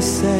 say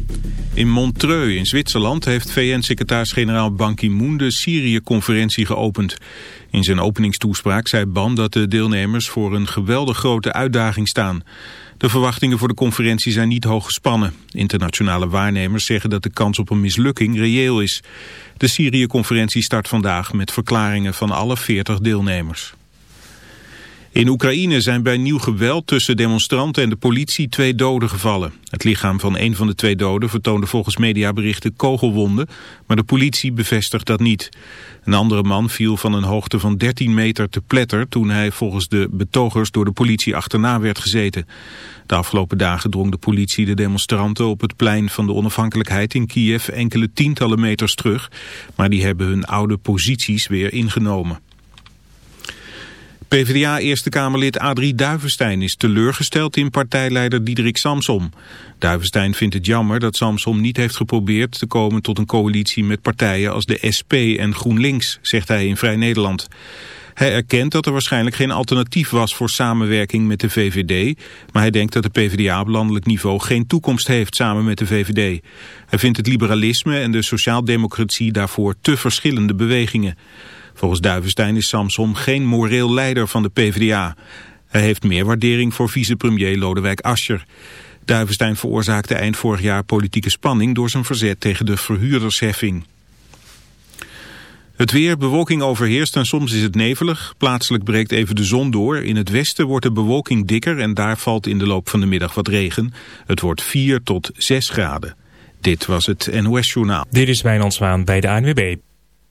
In Montreux in Zwitserland heeft VN-secretaris-generaal Ban Ki-moon de Syrië-conferentie geopend. In zijn openingstoespraak zei Ban dat de deelnemers voor een geweldig grote uitdaging staan. De verwachtingen voor de conferentie zijn niet hoog gespannen. Internationale waarnemers zeggen dat de kans op een mislukking reëel is. De Syrië-conferentie start vandaag met verklaringen van alle 40 deelnemers. In Oekraïne zijn bij nieuw geweld tussen demonstranten en de politie twee doden gevallen. Het lichaam van een van de twee doden vertoonde volgens mediaberichten kogelwonden, maar de politie bevestigt dat niet. Een andere man viel van een hoogte van 13 meter te pletter toen hij volgens de betogers door de politie achterna werd gezeten. De afgelopen dagen drong de politie de demonstranten op het plein van de onafhankelijkheid in Kiev enkele tientallen meters terug, maar die hebben hun oude posities weer ingenomen. PvdA Eerste Kamerlid Adrie Duivenstein is teleurgesteld in partijleider Diederik Samsom. Duivenstein vindt het jammer dat Samsom niet heeft geprobeerd te komen tot een coalitie met partijen als de SP en GroenLinks, zegt hij in Vrij Nederland. Hij erkent dat er waarschijnlijk geen alternatief was voor samenwerking met de VVD, maar hij denkt dat de PvdA op landelijk niveau geen toekomst heeft samen met de VVD. Hij vindt het liberalisme en de sociaaldemocratie daarvoor te verschillende bewegingen. Volgens Duivenstein is Samsom geen moreel leider van de PvdA. Hij heeft meer waardering voor vicepremier Lodewijk Asscher. Duivenstein veroorzaakte eind vorig jaar politieke spanning door zijn verzet tegen de verhuurdersheffing. Het weer, bewolking overheerst en soms is het nevelig. Plaatselijk breekt even de zon door. In het westen wordt de bewolking dikker en daar valt in de loop van de middag wat regen. Het wordt 4 tot 6 graden. Dit was het NOS Journaal. Dit is Wijnand Zwaan bij de ANWB.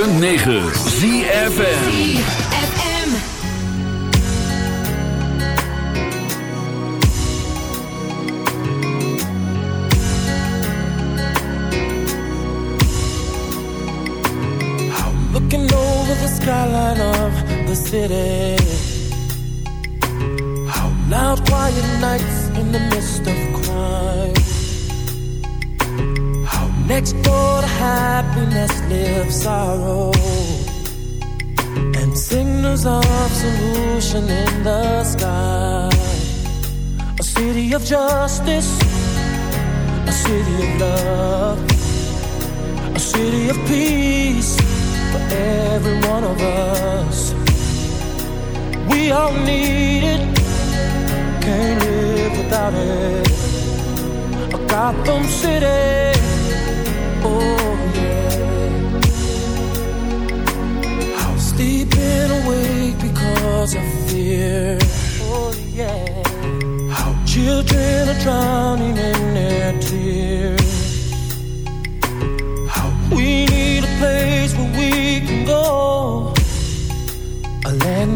106.9 ZFN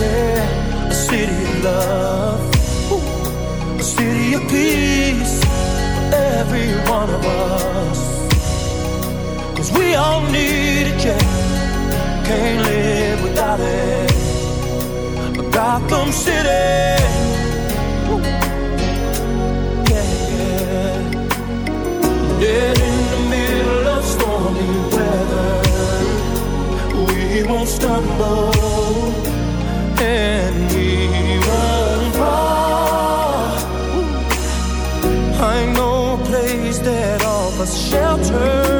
yeah. A city of love, Ooh. a city of peace for every one of us. Cause we all need it, yeah. Can't live without it. A Gotham City, yeah. Dead in the middle of stormy weather, we won't stumble shelter.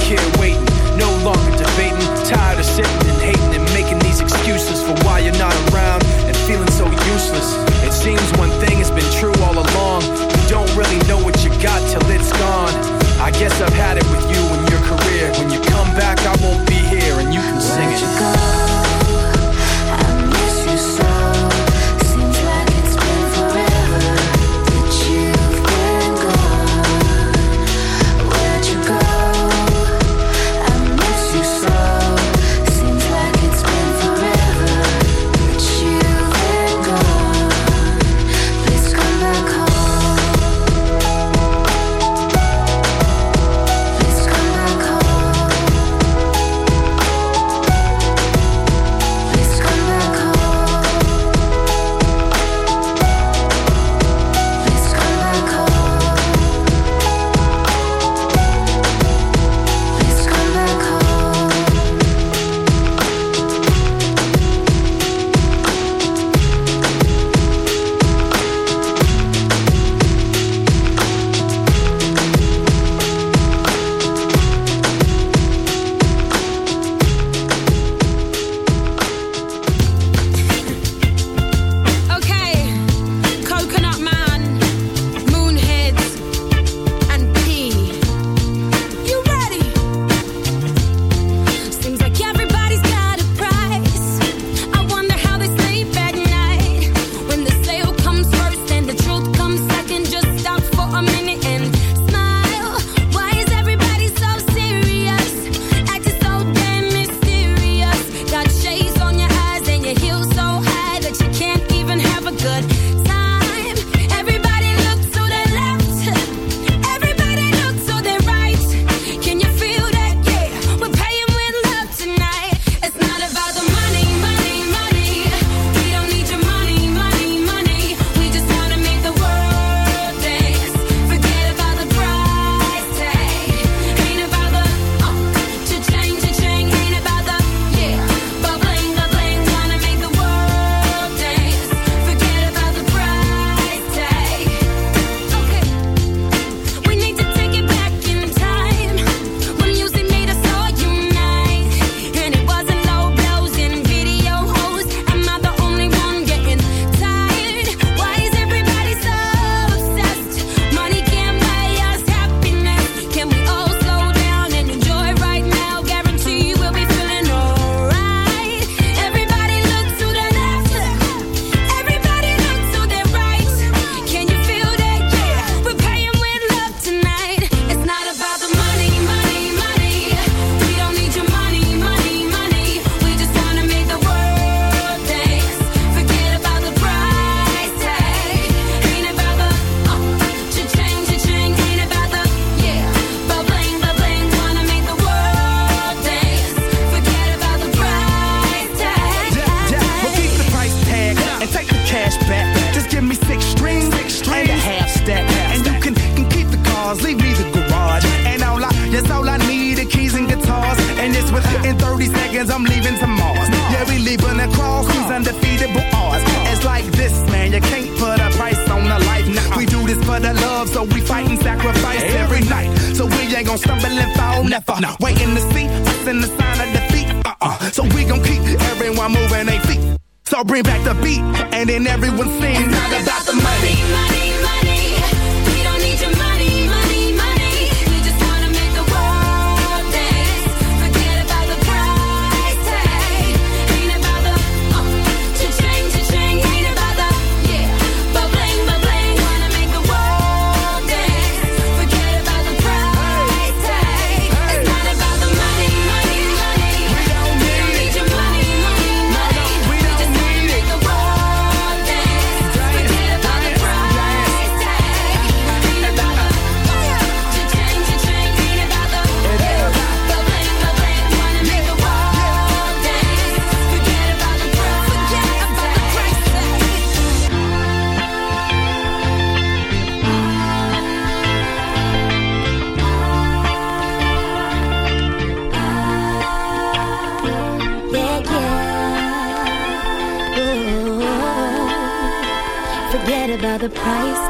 kid waiting. waiting to see us in the sign of defeat. Uh-uh. So we gon' keep everyone moving their feet. So bring back the beat, and then everyone sing. It's not about the money. money. the price.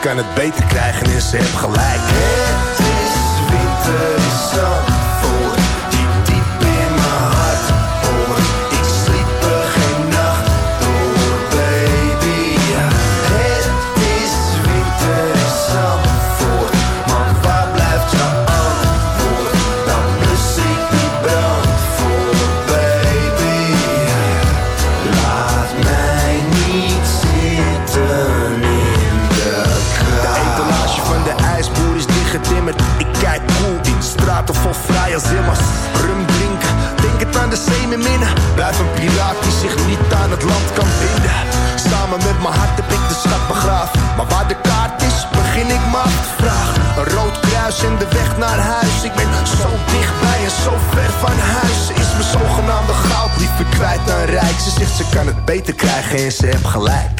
kan het beter krijgen en ze heb gelijk krijg eens ze gelijk.